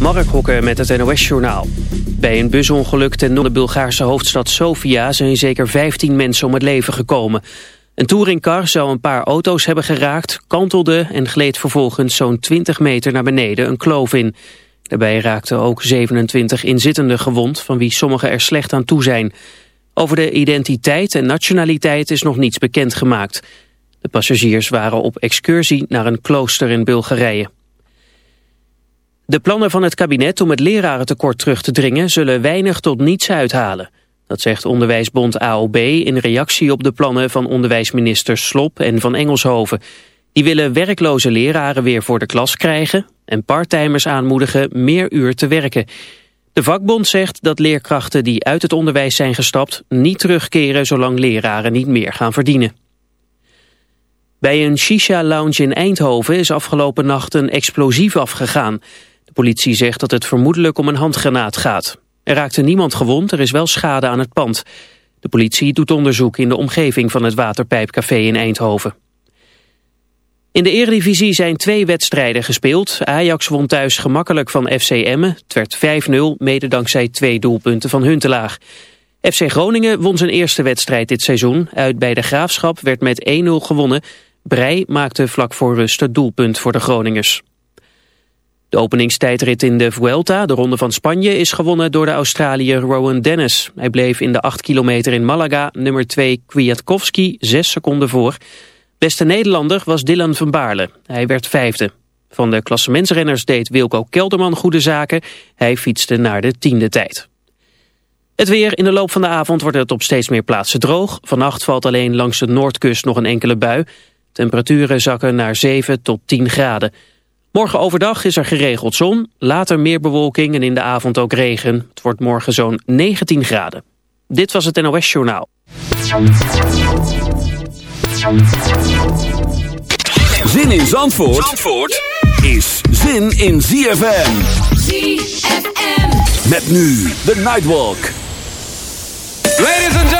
Mark Hokker met het NOS-journaal. Bij een busongeluk ten noorden de Bulgaarse hoofdstad Sofia... zijn zeker 15 mensen om het leven gekomen. Een touringcar zou een paar auto's hebben geraakt... kantelde en gleed vervolgens zo'n 20 meter naar beneden een kloof in. Daarbij raakten ook 27 inzittenden gewond... van wie sommigen er slecht aan toe zijn. Over de identiteit en nationaliteit is nog niets bekendgemaakt. De passagiers waren op excursie naar een klooster in Bulgarije. De plannen van het kabinet om het lerarentekort terug te dringen... zullen weinig tot niets uithalen. Dat zegt onderwijsbond AOB in reactie op de plannen van onderwijsministers Slop en van Engelshoven. Die willen werkloze leraren weer voor de klas krijgen... en parttimers aanmoedigen meer uur te werken. De vakbond zegt dat leerkrachten die uit het onderwijs zijn gestapt... niet terugkeren zolang leraren niet meer gaan verdienen. Bij een shisha-lounge in Eindhoven is afgelopen nacht een explosief afgegaan... De politie zegt dat het vermoedelijk om een handgranaat gaat. Er raakte niemand gewond, er is wel schade aan het pand. De politie doet onderzoek in de omgeving van het Waterpijpcafé in Eindhoven. In de Eredivisie zijn twee wedstrijden gespeeld. Ajax won thuis gemakkelijk van FC Emmen. Het werd 5-0, mede dankzij twee doelpunten van Huntelaar. FC Groningen won zijn eerste wedstrijd dit seizoen. Uit bij de Graafschap werd met 1-0 gewonnen. Brei maakte vlak voor rust het doelpunt voor de Groningers. De openingstijdrit in de Vuelta, de Ronde van Spanje, is gewonnen door de Australiër Rowan Dennis. Hij bleef in de 8 kilometer in Malaga nummer 2 Kwiatkowski 6 seconden voor. Beste Nederlander was Dylan van Baarle. Hij werd vijfde. Van de klassementsrenners deed Wilco Kelderman goede zaken. Hij fietste naar de tiende tijd. Het weer in de loop van de avond wordt het op steeds meer plaatsen droog. Vannacht valt alleen langs de noordkust nog een enkele bui. Temperaturen zakken naar 7 tot 10 graden. Morgen overdag is er geregeld zon, later meer bewolking en in de avond ook regen. Het wordt morgen zo'n 19 graden. Dit was het NOS Journaal. Zin in Zandvoort, Zandvoort is zin in ZFM. ZFM. Met nu de Nightwalk. Ladies and gentlemen.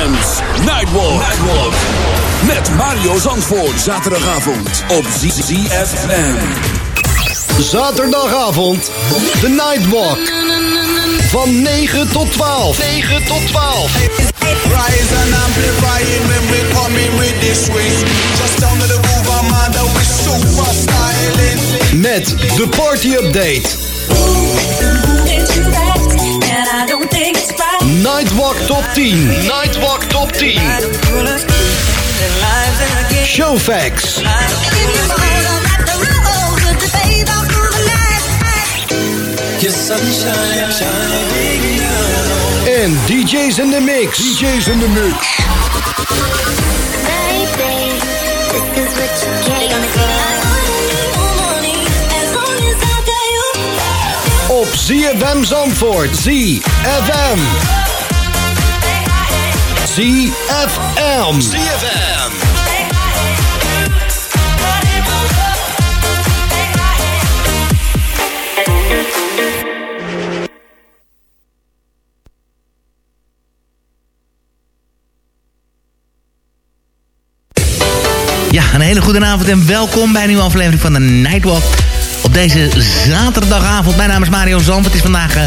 Nightwalk. Nightwalk. Met Mario Zandvoort. Zaterdagavond op ZFM. Zaterdagavond. The Nightwalk. Van 9 tot 12. 9 tot 12. Rise and amplify it when we coming with this swing. Just down to the groove, I'm under with super styling. Met de party update. Nightwalk Top 10. Nightwalk 10. Show facts. En DJ's in the mix. DJ's in the mix. Op ZFM Zandvoort. ZFM. ZFM. ZFM. Ja, een hele goede avond en welkom bij een nieuwe aflevering van de Nightwalk. Op deze zaterdagavond. Mijn naam is Mario Zand. Het is vandaag eh,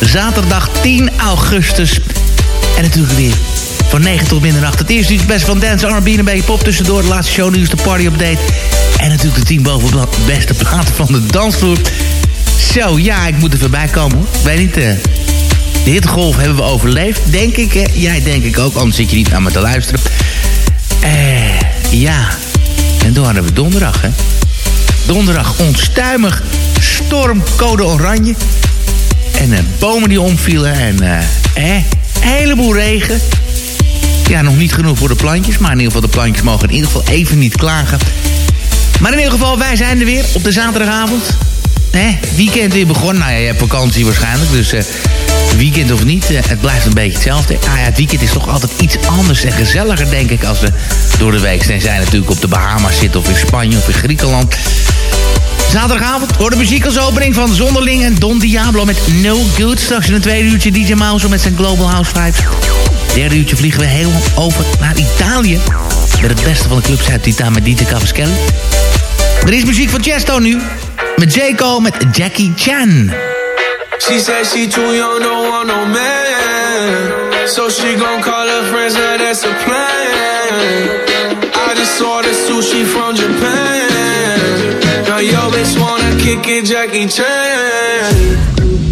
zaterdag 10 augustus. En natuurlijk weer van 9 tot middernacht. Het eerste uur best van dance, R&B en een beetje pop tussendoor. De laatste show nieuws, de party update. En natuurlijk de 10 boven beste platen van de dansvloer. Zo, ja, ik moet er voorbij komen. Ik weet niet... eh De hittegolf hebben we overleefd, denk ik. Jij denk ik ook, anders zit je niet naar me te luisteren. Eh, ja. En toen hadden we donderdag, hè. Donderdag onstuimig stormcode oranje. En uh, bomen die omvielen en uh, eh, heleboel regen. Ja, nog niet genoeg voor de plantjes, maar in ieder geval de plantjes mogen in ieder geval even niet klagen. Maar in ieder geval, wij zijn er weer op de zaterdagavond. Hè, weekend weer begonnen. Nou ja, je hebt vakantie waarschijnlijk, dus uh, weekend of niet, uh, het blijft een beetje hetzelfde. Ah ja, het weekend is toch altijd iets anders en gezelliger, denk ik, als we door de week zijn. Zijn natuurlijk op de Bahama's zitten of in Spanje of in Griekenland. Zaterdagavond hoor de muziek als opening van Zonderling en Don Diablo met No Good. Straks in een tweede uurtje DJ Mouse met zijn Global House Vibes. Derde uurtje vliegen we helemaal over naar Italië. Met het beste van de clubs uit Italië met DJ Cavaschelli. Er is muziek van Chesto nu. Met J. Cole met Jackie Chan. She said she too young, don't want no man. So she gon' call her friends, now that's a plan. I just saw the sushi from Japan. Now yo bitch wanna kick it, Jackie Chan.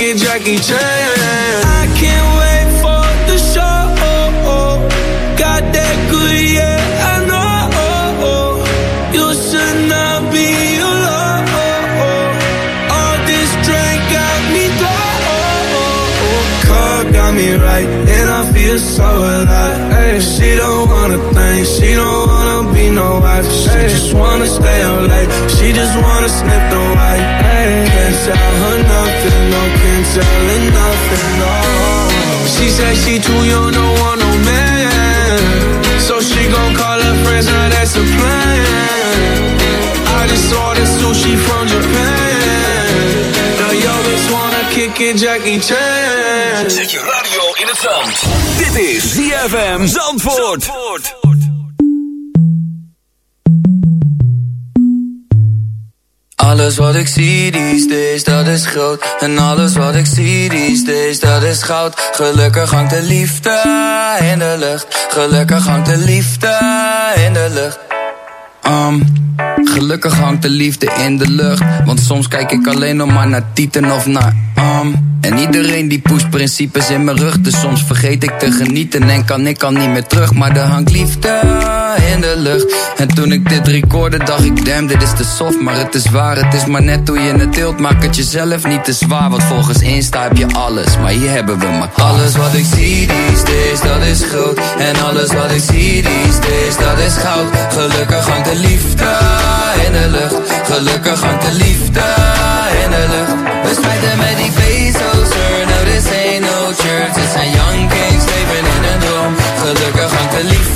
It, Jackie Chan. I can't wait for the show. Got that good, yeah, I know. You should not be alone. All this drink got me low. Car got me right, and I feel so alive. Ay, she don't wanna think, she don't wanna be no wife. She just wanna stay up late, she just wanna sniff the Ay, can't tell her nothing, no, can't tell her nothing, no. She said she too young, don't want no man. So she gon' call her friends, now that's a plan. I just saw the sushi from Japan. Now yo bitch wanna kick it, Jackie Chan. Zet je radio in het zand. Dit is ZFM Zandvoort. Alles wat ik zie these days, dat is groot En alles wat ik zie these days, dat is goud Gelukkig hangt de liefde in de lucht Gelukkig hangt de liefde in de lucht um, Gelukkig hangt de liefde in de lucht. Want soms kijk ik alleen nog maar naar Tieten of naar Am. En iedereen die pusht principes in mijn rug. Dus soms vergeet ik te genieten en kan ik al niet meer terug. Maar er hangt liefde in de lucht. En toen ik dit recorde dacht ik, damn, dit is te soft. Maar het is waar, het is maar net hoe je het tilt. Maak het jezelf niet te zwaar, want volgens Insta heb je alles. Maar hier hebben we maar alles wat ik zie these days, dat is groot. En alles wat ik zie these days, dat is goud. Gelukkig hangt de liefde in de lucht. Gelukkig hangt de liefde in de lucht. We spijten met die bezels. No, this ain't no church. Dit zijn young kings, leven in een droom. Gelukkig hangt de liefde.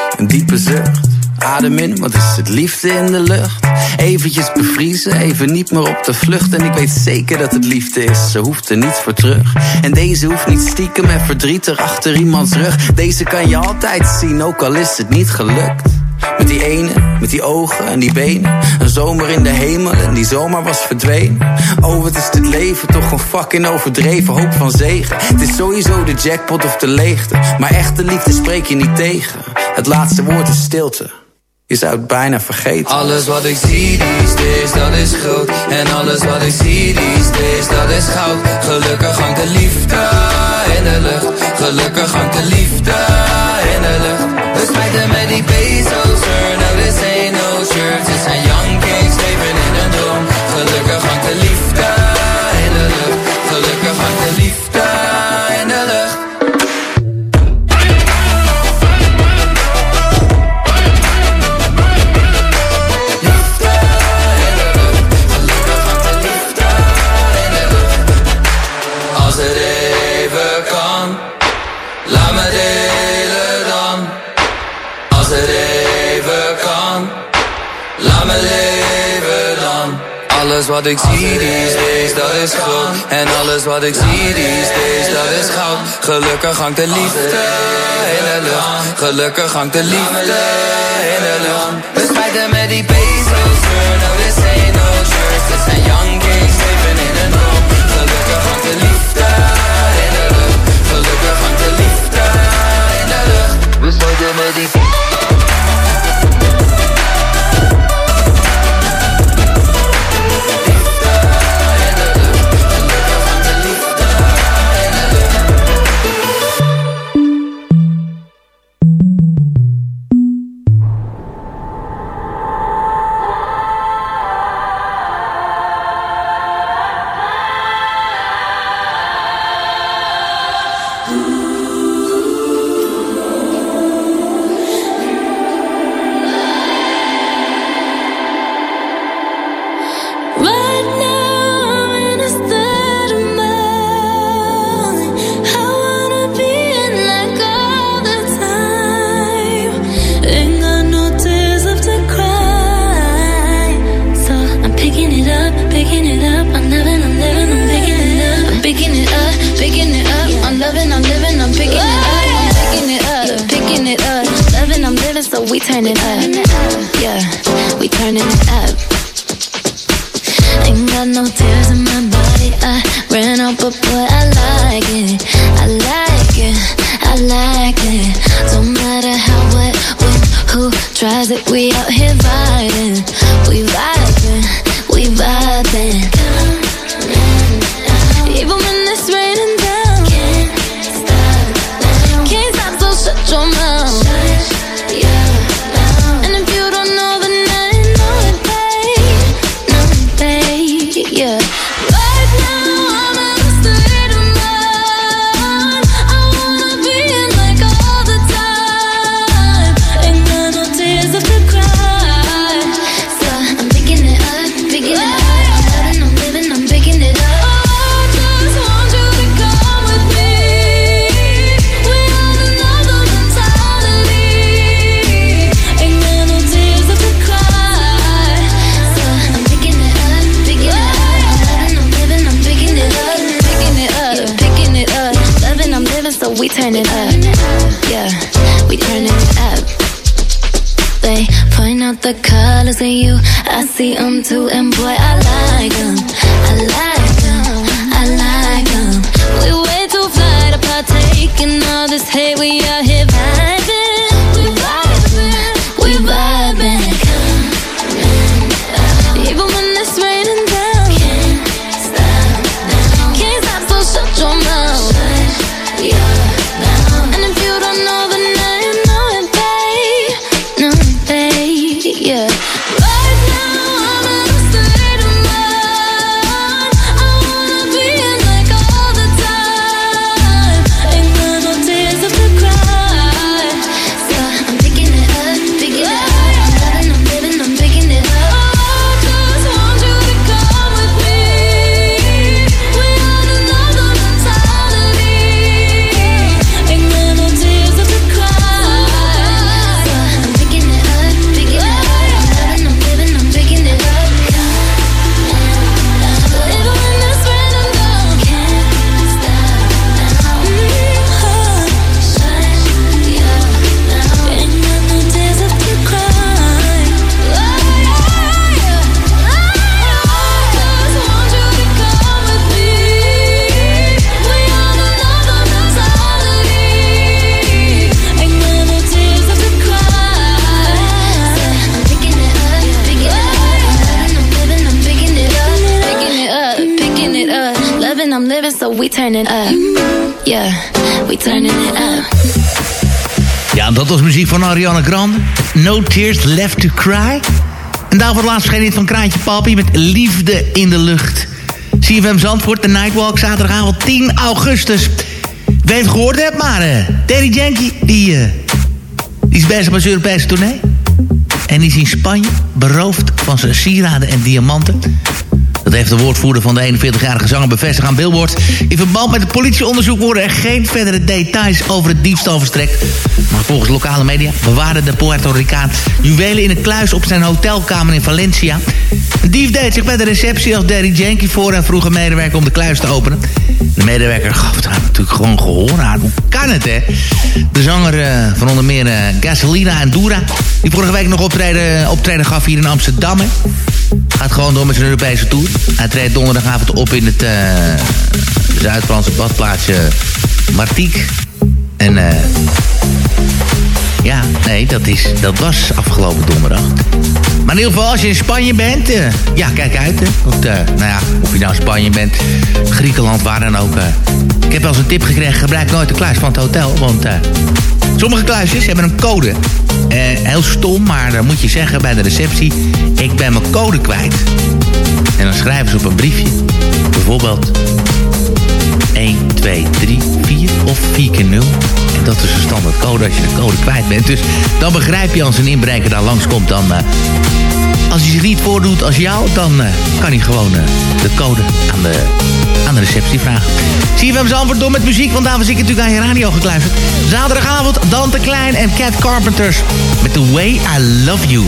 Een diepe zucht. Adem in, wat is het liefde in de lucht? Eventjes bevriezen, even niet meer op de vlucht. En ik weet zeker dat het liefde is, ze hoeft er niet voor terug. En deze hoeft niet stiekem en verdrietig achter iemands rug. Deze kan je altijd zien, ook al is het niet gelukt. Met die ene, met die ogen en die benen. Een zomer in de hemel en die zomaar was verdwenen. Oh, wat is dit leven toch een fucking overdreven hoop van zegen. Het is sowieso de jackpot of de leegte. Maar echte liefde spreek je niet tegen. Het laatste woord is stilte. Je zou het bijna vergeten. Alles wat ik zie these days, dat is groot. En alles wat ik zie these days, dat is goud. Gelukkig hangt de liefde in de lucht. Gelukkig hangt de liefde in de lucht. We spijten met die bezels, sir. No, this no church. Dit zijn young kings, leven in een droom. Gelukkig hangt wat ik zie these days, dat is groot. En alles wat ik zie these days, dat is goud. Gelukkig hangt de liefde in de lucht. Gelukkig hangt de liefde in de lucht. We spijten met die bezels, out the colors in you. I see them too, and boy, I like them. I like them. I like them. We way too fly to partake in all this hate. We out living, so we turn it up. Yeah, we turning it up. Ja, dat was muziek van Ariana Grande. No Tears Left to Cry. En daarvoor laatst verscheen dit van Kraantje Papi met Liefde in de Lucht. CFM Zandvoort, de Nightwalk, zaterdagavond 10 augustus. Wie heeft gehoord hebt, maar uh, Daddy Yankee, die, eh, die is bezig met zijn Europese tournee. En is in Spanje beroofd van zijn sieraden en diamanten. Dat heeft de woordvoerder van de 41-jarige zanger bevestigd aan Billboard. In verband met het politieonderzoek worden er geen verdere details over het diefstal verstrekt. Maar volgens lokale media bewaarde de Puerto Ricaan juwelen in een kluis op zijn hotelkamer in Valencia. Een dief deed zich bij de receptie als Daddy Yankee voor en vroeg een medewerker om de kluis te openen. De medewerker gaf daar natuurlijk gewoon gehoor aan. Hoe kan het, hè? De zanger eh, van onder meer eh, Gasolina en Dura... die vorige week nog optreden, optreden gaf hier in Amsterdam? Gaat gewoon door met zijn Europese tour. Hij treedt donderdagavond op in het Zuid-Franse badplaatsje Martinique. En eh... ja, nee, dat, is, dat was afgelopen donderdag. Maar in ieder geval, als je in Spanje bent... eh, ja, kijk uit, hè. Want, eh, nou ja, of je nou in Spanje bent, Griekenland, waar dan ook... eh. ik heb wel eens een tip gekregen, gebruik nooit de kluis van het hotel. Want sommige kluisjes hebben een code. Heel stom, maar dan moet je zeggen bij de receptie... ik ben mijn code kwijt. En dan schrijven ze op een briefje. Bijvoorbeeld 1, 2, 3, 4 of 4 keer 0. Dat is een standaard code als je de code kwijt bent. Dus dan begrijp je als een inbreker daar langskomt... dan, eh, als hij zich niet voordoet als jou... dan eh, kan hij gewoon eh, de code aan de, aan de receptie vragen. Zie je hem zijn antwoord door met muziek... want daar was ik natuurlijk aan je radio gekluisterd. Zaterdagavond Dante Klein en Cat Carpenters... met The Way I Love You.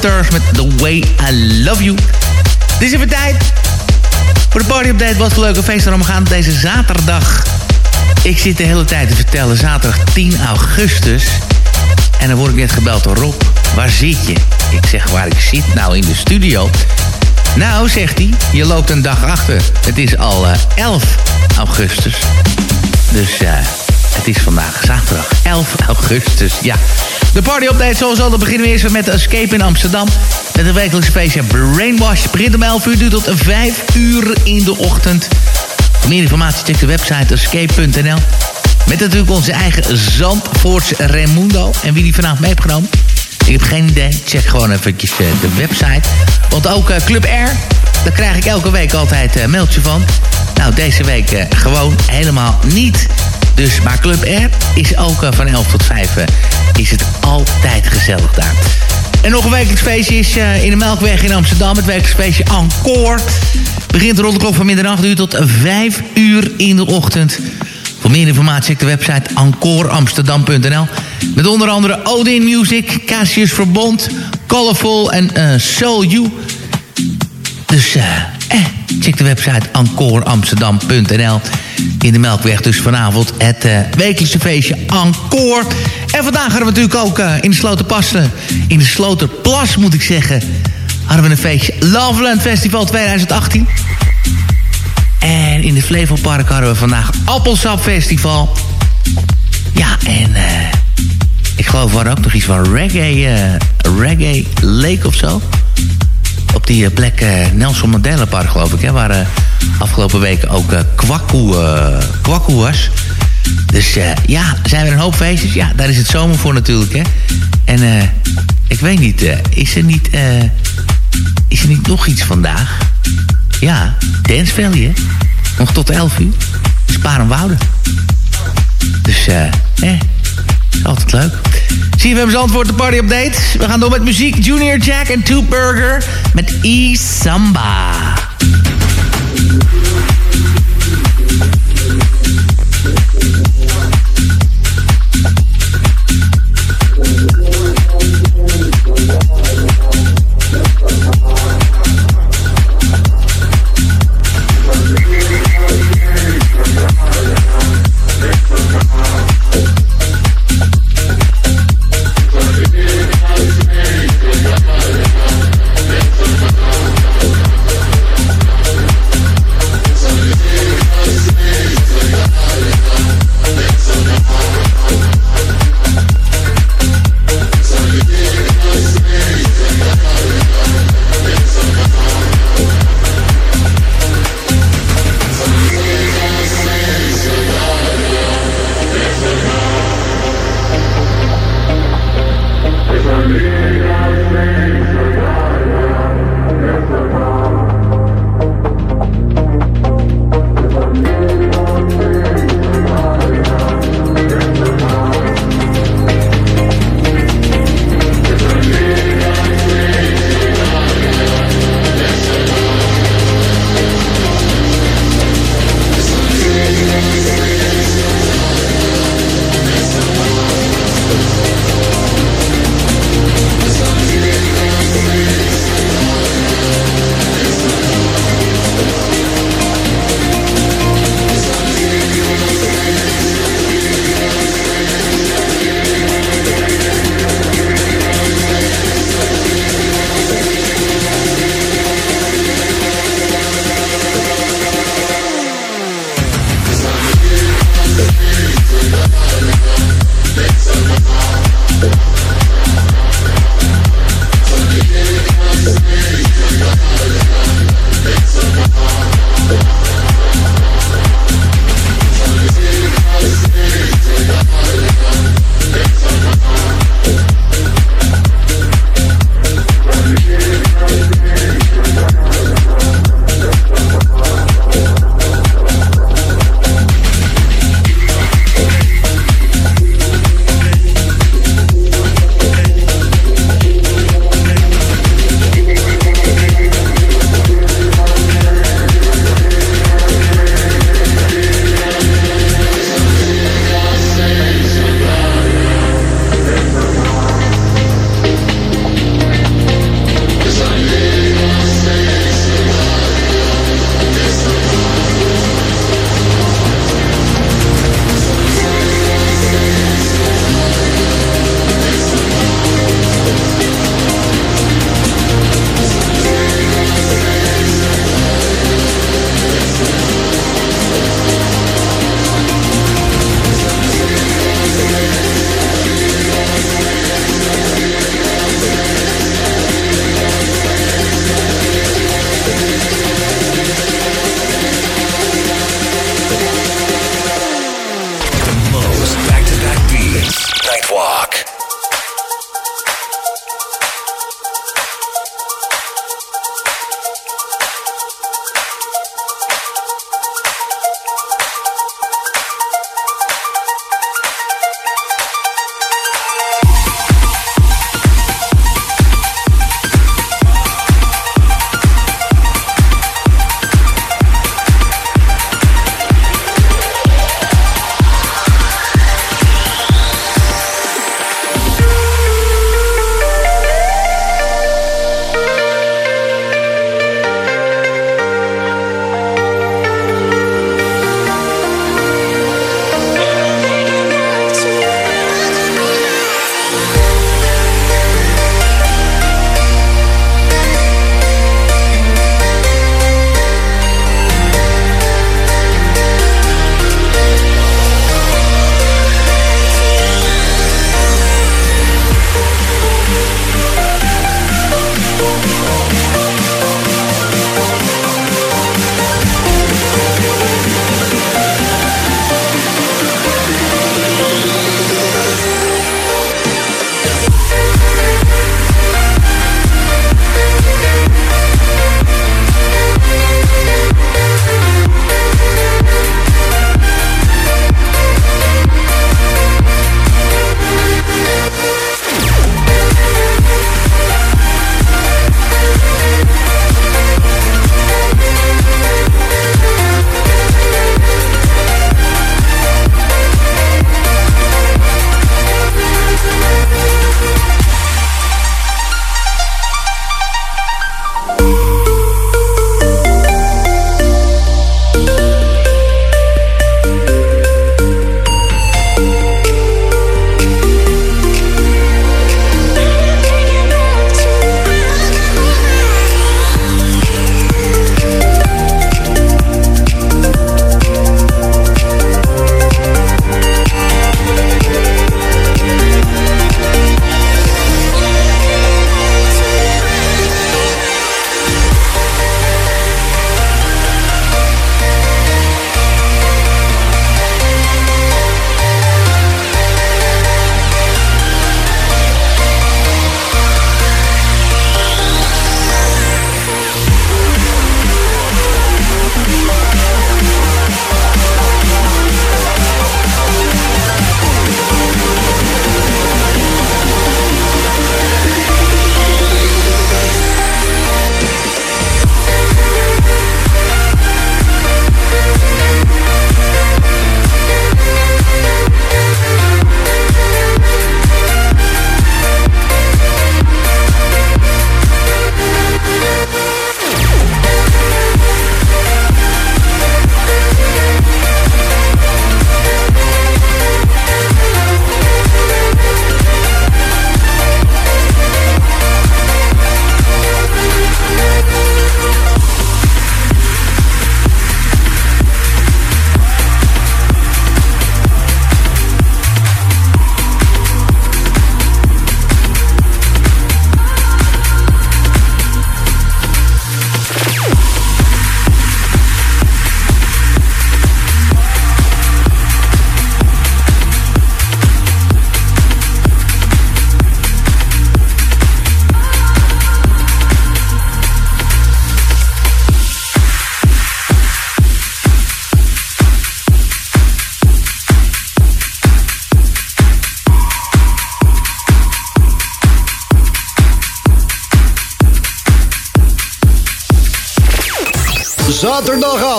Carpenters met The Way I Love You. Dit is even tijd voor de party update. Wat een leuke feest erom gaan deze zaterdag. Ik zit de hele tijd te vertellen, zaterdag 10 augustus. En dan word ik net gebeld door Rob. Waar zit je? Ik zeg waar ik zit, nou in de studio. Nou, zegt hij, je loopt een dag achter. Het is al uh, 11 augustus. Dus uh, het is vandaag zaterdag 11 augustus. Ja, de party update zoals altijd beginnen we eerst met Escape in Amsterdam. Met een wekelijkse feestje Brainwash. Begint om 11 uur, duurt tot 5 uur in de ochtend. Meer informatie check de website escape.nl. Met natuurlijk onze eigen Zandvoorts Raimundo. En wie die vanavond mee heeft genomen. Ik heb geen idee. Check gewoon even de website. Want ook Club R Daar krijg ik elke week altijd een mailtje van. Nou, deze week gewoon helemaal niet. Dus, maar Club R is ook van 11 tot 5 is het altijd gezellig daar. En nog een wekelijks feestje is in de Melkweg in Amsterdam. Het wekelijks feestje Encore. Begint rond de klok van middernacht uur tot 5 uur in de ochtend. Voor meer informatie check de website encoreamsterdam.nl. Met onder andere Odin Music, Cassius Verbond, Colorful en uh, Soul You. Dus eh, check de website encoreamsterdam.nl. In de Melkweg dus vanavond het uh, wekelijkse feestje Encore. En vandaag hadden we natuurlijk ook uh, in de Sloterpassen, in de Sloterplas moet ik zeggen... hadden we een feestje Loveland Festival 2018... En in het Flevopark hadden we vandaag Appelsap Festival. Ja, en ik geloof er ook nog iets van reggae, reggae Lake of zo. Op die plek Nelson Mandela Park geloof ik, hè, waar afgelopen weken ook kwakkoe, kwakkoe was. Dus ja, zijn er een hoop feestjes? Ja, daar is het zomer voor natuurlijk, hè. En ik weet niet, is er niet, is er niet nog iets vandaag? Ja, Dance Valley, hè? Nog tot 11 uur. Sparenwouden. Dus, eh, eh, altijd leuk. Hem antwoord de party update. We gaan door met muziek. Junior Jack en Two Burger met E Samba.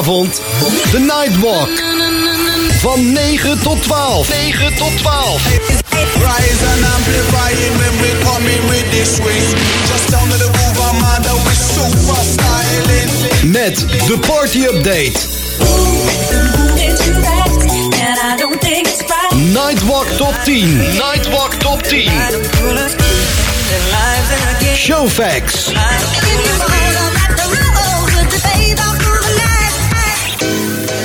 Zaterdagavond. The Nightwalk. Van 9 tot 12. 9 tot 12. Rise and when we with this swing. Just down to the groove, I'm super styling. Met de party update. Nightwalk top 10. Nightwalk top 10. Showfax.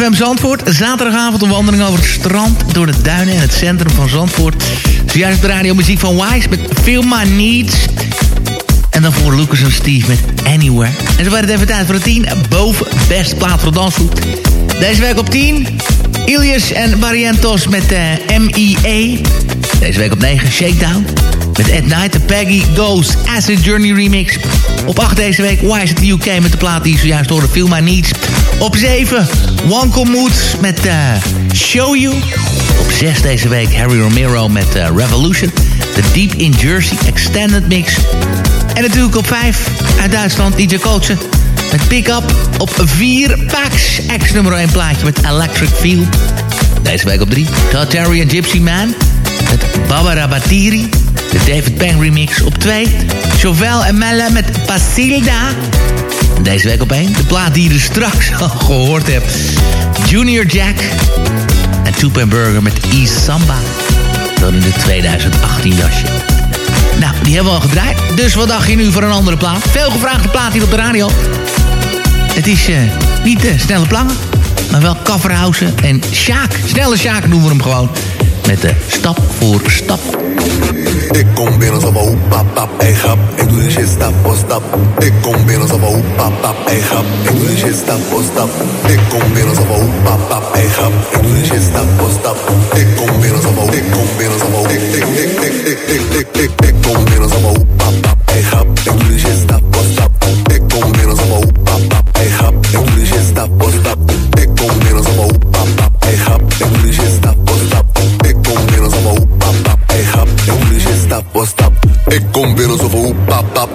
CFM Zandvoort. Zaterdagavond een wandeling over het strand... door de duinen en het centrum van Zandvoort. Zojuist de radio muziek van Wise met Feel My Needs. En dan voor Lucas en Steve met Anywhere. En zo werd het even tijd voor de 10. Boven best plaat voor dansvoet. Deze week op 10. Ilias en Barrientos met uh, M.I.E. Deze week op 9. Shakedown. Met At Night, de Peggy Goes Acid Journey remix. Op 8 deze week, is it the UK met de plaat die zojuist hoorde, Feel My Needs. Op 7, Wanko Mood met uh, Show You. Op 6 deze week, Harry Romero met uh, Revolution. The Deep in Jersey Extended Mix. En natuurlijk op 5, uit Duitsland, DJ Coachen met Pick Up. Op 4, Pax, ex nummer 1 plaatje met Electric Feel. Deze week op 3, Todd Terry en Gypsy Man met Barbara Batiri. De David Peng remix op 2. Chauvel en Melle met Pasilda. Deze week op 1. De plaat die je er straks al gehoord hebt. Junior Jack. En Toep Burger met East Samba. Dan in de 2018 jasje. Nou, die hebben we al gedraaid. Dus wat dacht je nu voor een andere plaat? Veel gevraagde plaat hier op de radio. Het is uh, niet de snelle plangen, maar wel Kafferhausen en Sjaak. Snelle Sjaak noemen we hem gewoon met de stap voor stap. Binnen zo van hoe pap pap, hey grap. Ik doe die shit stap voor stap. Ik kom binnen zo van hoe pap pap, hey grap. Ik doe die shit stap voor stap. Ik kom binnen zo van hoe pap pap, hey grap. Ik doe die shit stap voor stap. Ik kom binnen zo van, ik kom binnen zo van, ik ik ik ik ik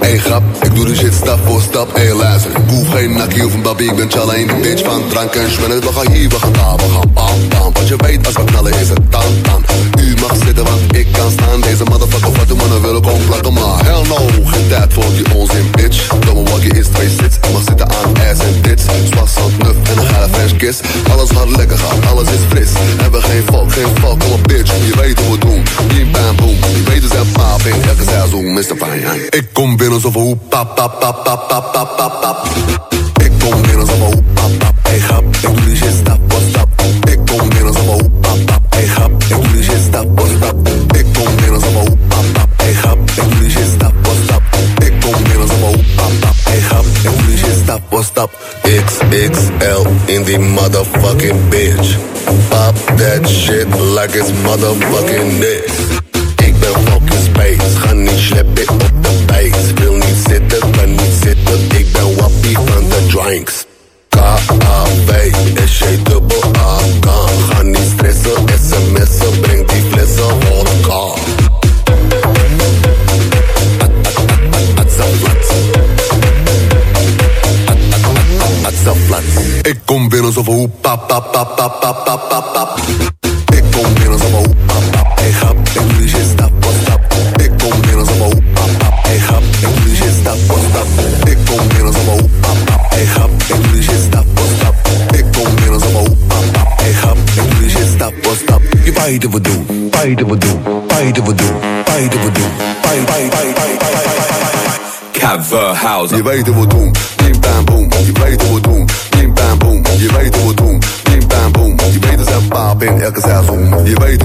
hey grap. Ik doe die shit stap voor stap, hey luister. Ik hoef geen nakkie of een babi, ik ben de bitch van drank en schwennen. We gaan hier, we gaan daar, we gaan bam bam. Want je weet als we knallen is het dan dan. U mag zitten, want ik kan staan. Deze motherfucker wat de mannen willen komen plakken, maar hell no. Geen tijd voor die onzin, bitch. Domme walkie is twee sits. Ik mag zitten aan ass en tits. Zwaar is. Alles gaat lekker, gaat alles is fris. Hebben geen fuck, geen fuck, een bitch. Je weet hoe we doen, bim bam boom. Je weet dus en paap in. Elke seizoen, Mr. Fine Ik kom binnen zoveel hoe pap, pap, pap, pap, pap, pap, pap, pap. Shit like it's motherfucking this. Ik ben fucking space, ga niet sleppen op de base. Wil niet zitten, kan niet zitten, ik ben wappie van de drinks. K-A-B, S-J-dubbel A-K Ga niet stressen, sms'en, breng die flessen, elkaar. Ik kom binnen zo van hoe pap pap pap pap pap pap pap stap. Je weet wat we doen, weet wat we doen, weet wat we doen, weet wat we doen, weet weet weet weet weet. Coverhouse. Je weet hoe we doen, bim bam boom. Je weet hoe we doen, bim bam boom. Je weet hoe we doen, bim bam boom. Je weet er zijn paap in elke seizoen. Je weet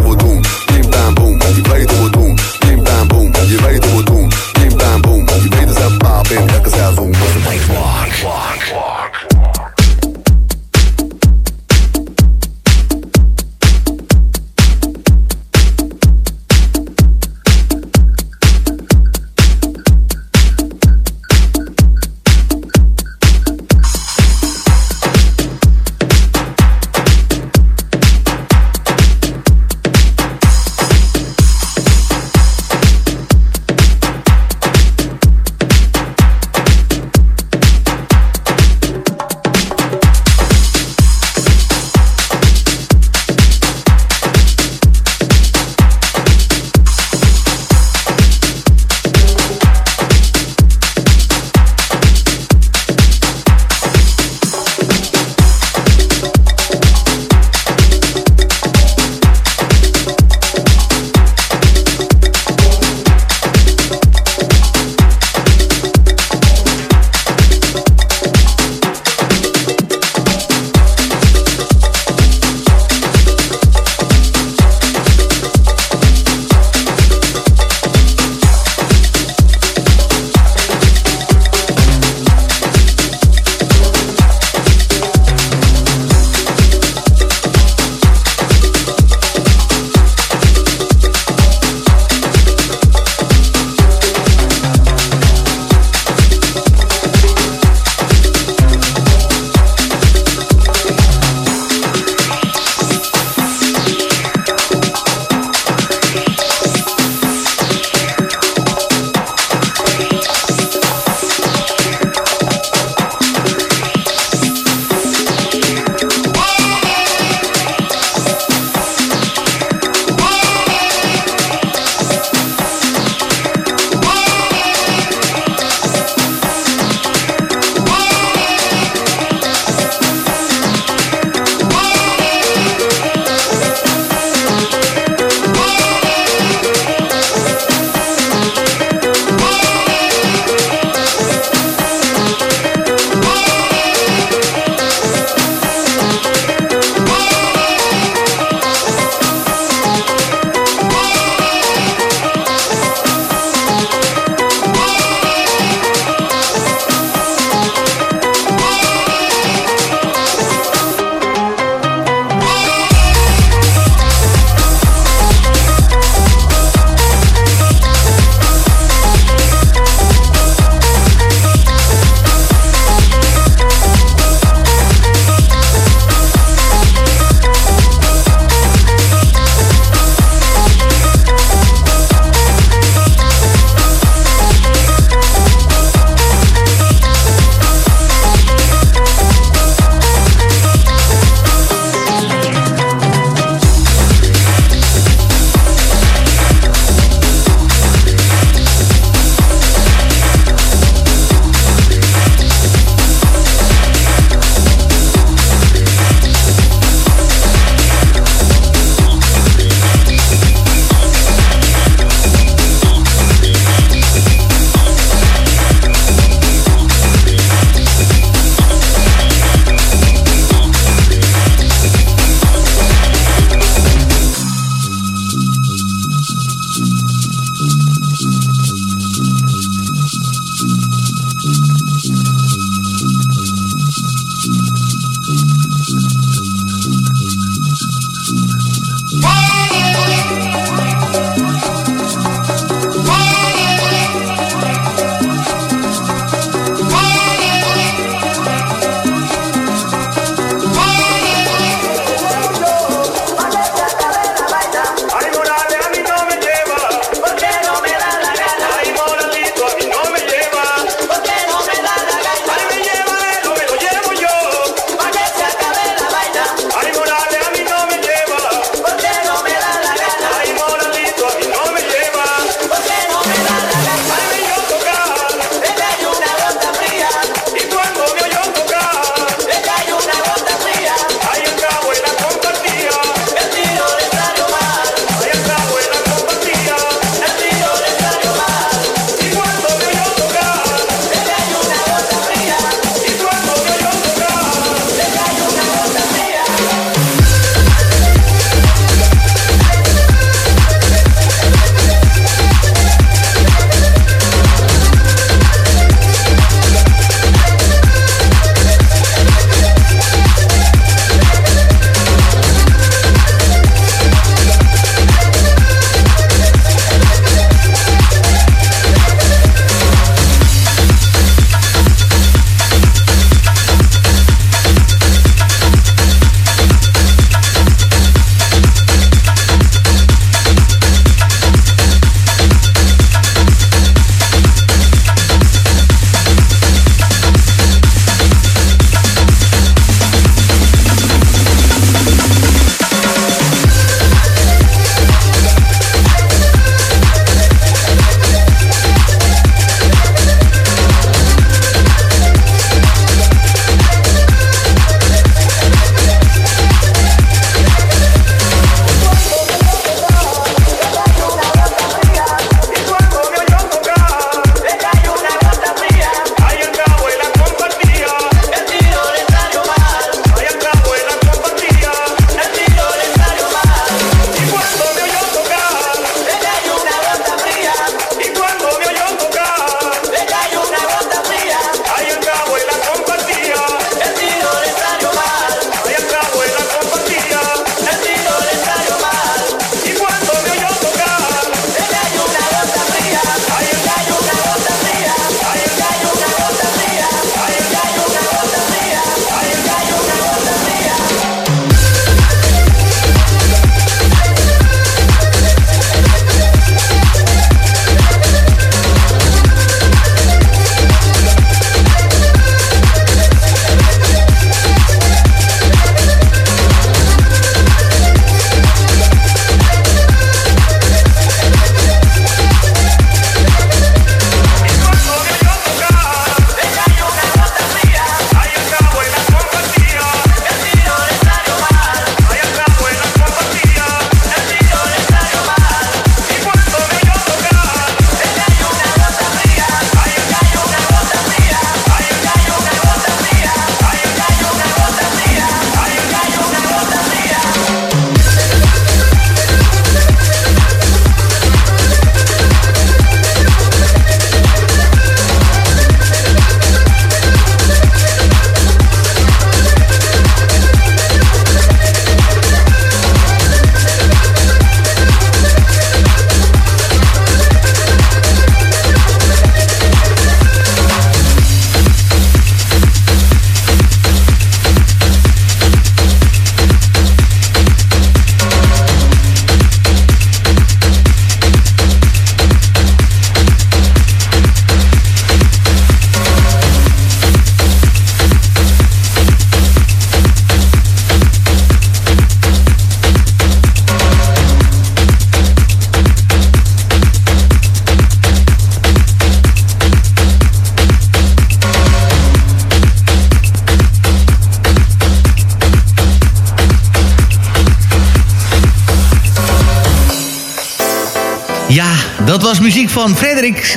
van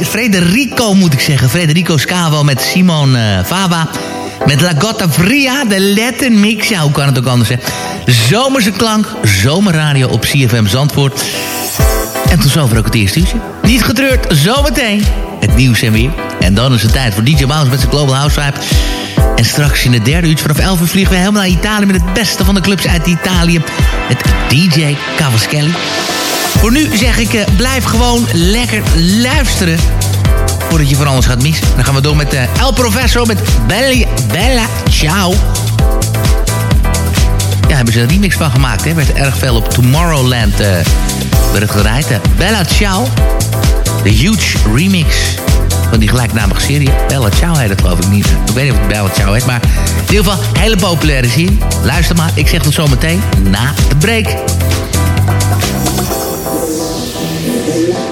Frederico, moet ik zeggen. Frederico Scavo met Simon uh, Fava. Met La Gotta Fria, de Latin Mix. Ja, hoe kan het ook anders zijn? Zomerse klank, zomerradio op CFM Zandvoort. En tot zover ook het eerste uurtje. Niet getreurd, zometeen het nieuws en weer. En dan is het tijd voor DJ Mouse met zijn Global House Vibe. En straks in het derde uurtje vanaf 11 uur vliegen we helemaal naar Italië... met het beste van de clubs uit Italië. Met DJ Cavaschelli. Voor nu zeg ik, uh, blijf gewoon lekker luisteren. Voordat je van alles gaat missen. Dan gaan we door met uh, El Professor met Bella, Ciao. Ja, hebben ze een remix van gemaakt. Hè? Werd erg veel op Tomorrowland uh, werd gedraaid. Bella Ciao. De Huge Remix van die gelijknamige serie. Bella Ciao heet het geloof ik niet. Ik weet niet of het Bella Ciao heet, maar in ieder geval hele populaire serie. Luister maar, ik zeg tot zometeen na de break.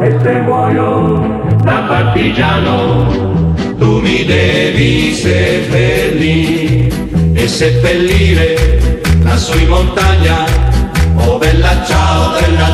E se muoio da partigiano tu mi devi seppellire. E seppellire lassù in montagna oh bella ciao bella ciao